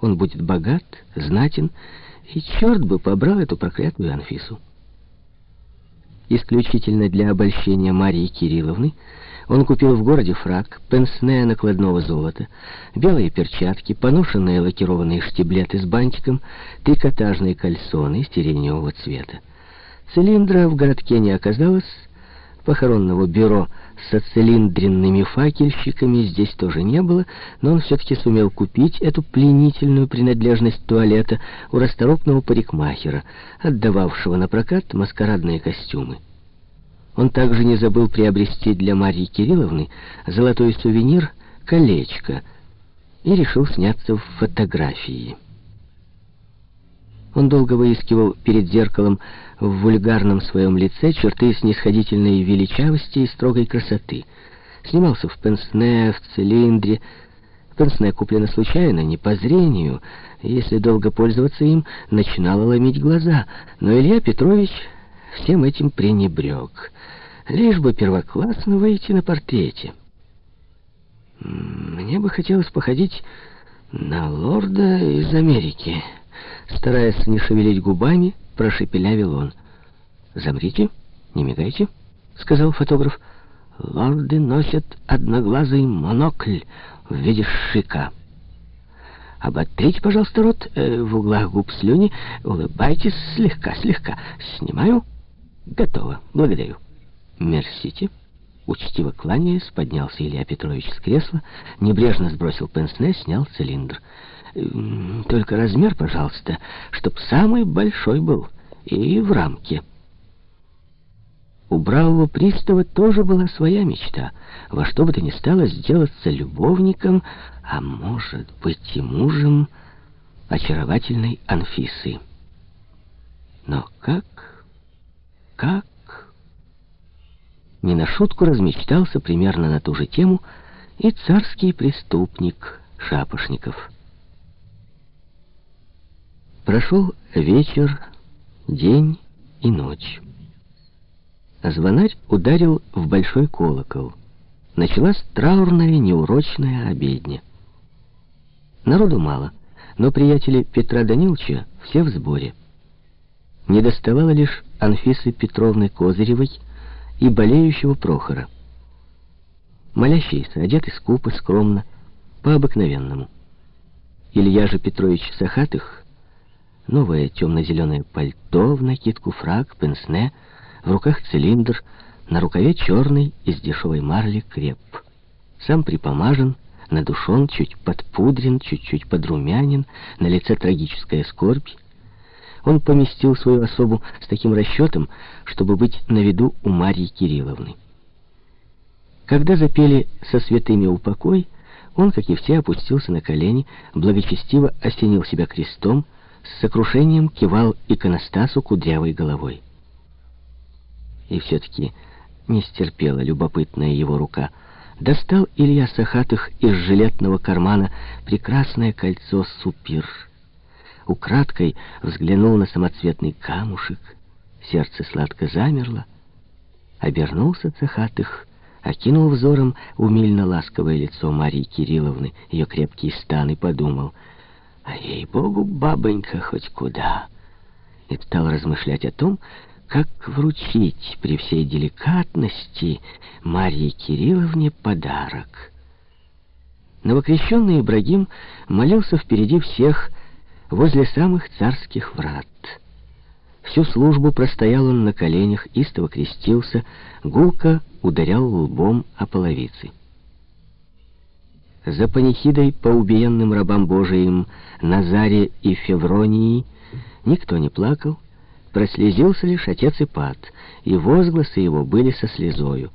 Он будет богат, знатен, и черт бы побрал эту проклятую Анфису. Исключительно для обольщения Марии Кирилловны он купил в городе фрак, пенсне накладного золота, белые перчатки, поношенные лакированные штиблеты с бантиком, трикотажные кальсоны сиреневого цвета. Цилиндра в городке не оказалось, похоронного бюро со цилиндренными факельщиками здесь тоже не было, но он все-таки сумел купить эту пленительную принадлежность туалета у расторопного парикмахера, отдававшего на прокат маскарадные костюмы. Он также не забыл приобрести для Марьи Кирилловны золотой сувенир «Колечко» и решил сняться в фотографии. Он долго выискивал перед зеркалом в вульгарном своем лице черты снисходительной величавости и строгой красоты. Снимался в пенсне, в цилиндре. Пенсне куплено случайно, не по зрению. Если долго пользоваться им, начинало ломить глаза. Но Илья Петрович всем этим пренебрег. Лишь бы первоклассно выйти на портрете. Мне бы хотелось походить на лорда из Америки. Стараясь не шевелить губами, прошепелявил он. «Замрите, не мигайте», — сказал фотограф. «Лорды носят одноглазый монокль в виде шика». Оботрите, пожалуйста, рот, э, в углах губ слюни, улыбайтесь слегка-слегка. Снимаю. Готово. Благодарю. Мерсите. Учтиво кланяясь, поднялся Илья Петрович с кресла, небрежно сбросил пенсне, снял цилиндр. Только размер, пожалуйста, чтоб самый большой был и в рамке. У бравого пристава тоже была своя мечта. Во что бы то ни стало сделаться любовником, а может быть и мужем очаровательной Анфисы. Но как? Как? Не на шутку размечтался примерно на ту же тему и царский преступник Шапошников. Прошел вечер, день и ночь. Звонарь ударил в большой колокол. Началась траурная, неурочная обедня. Народу мало, но приятели Петра Даниловича все в сборе. Не доставало лишь Анфисы Петровны Козыревой и болеющего Прохора. Молящиеся, одеты скупо, скромно, по-обыкновенному. Илья же Петрович Сахатых Новое темно-зеленое пальто, в накидку фраг, пенсне, в руках цилиндр, на рукаве черный из дешевой марли креп. Сам припомажен, надушен, чуть подпудрен, чуть-чуть подрумянен, на лице трагическая скорбь. Он поместил свою особу с таким расчетом, чтобы быть на виду у Марьи Кирилловны. Когда запели «Со святыми упокой», он, как и все, опустился на колени, благочестиво осенил себя крестом, с сокрушением кивал иконостасу кудрявой головой. И все-таки не стерпела любопытная его рука. Достал Илья Сахатых из жилетного кармана прекрасное кольцо супир. Украдкой взглянул на самоцветный камушек. Сердце сладко замерло. Обернулся Сахатых, окинул взором умильно-ласковое лицо Марии Кирилловны, ее крепкий стан, и подумал — а ей-богу, бабонька хоть куда. И стал размышлять о том, как вручить при всей деликатности Марье Кирилловне подарок. Новокрещенный Ибрагим молился впереди всех возле самых царских врат. Всю службу простоял он на коленях, истово крестился, гулко ударял лбом о половицы. За панихидой по убиенным рабам Божиим Назаре и Февронии никто не плакал, прослезился лишь отец Ипат, и возгласы его были со слезою.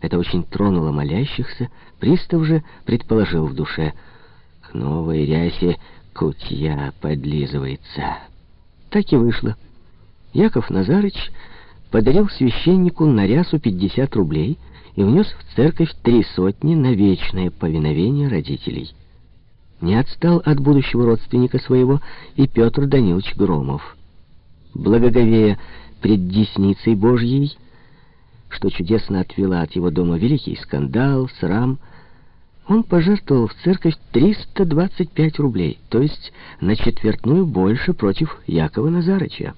Это очень тронуло молящихся, пристав же предположил в душе, к новой рясе кутья подлизывается. Так и вышло. Яков Назарыч подарил священнику на рясу 50 рублей — и внес в церковь три сотни на вечное повиновение родителей. Не отстал от будущего родственника своего и Петр Данилович Громов. Благоговея пред десницей Божьей, что чудесно отвела от его дома великий скандал, срам, он пожертвовал в церковь 325 рублей, то есть на четвертную больше против Якова Назарыча.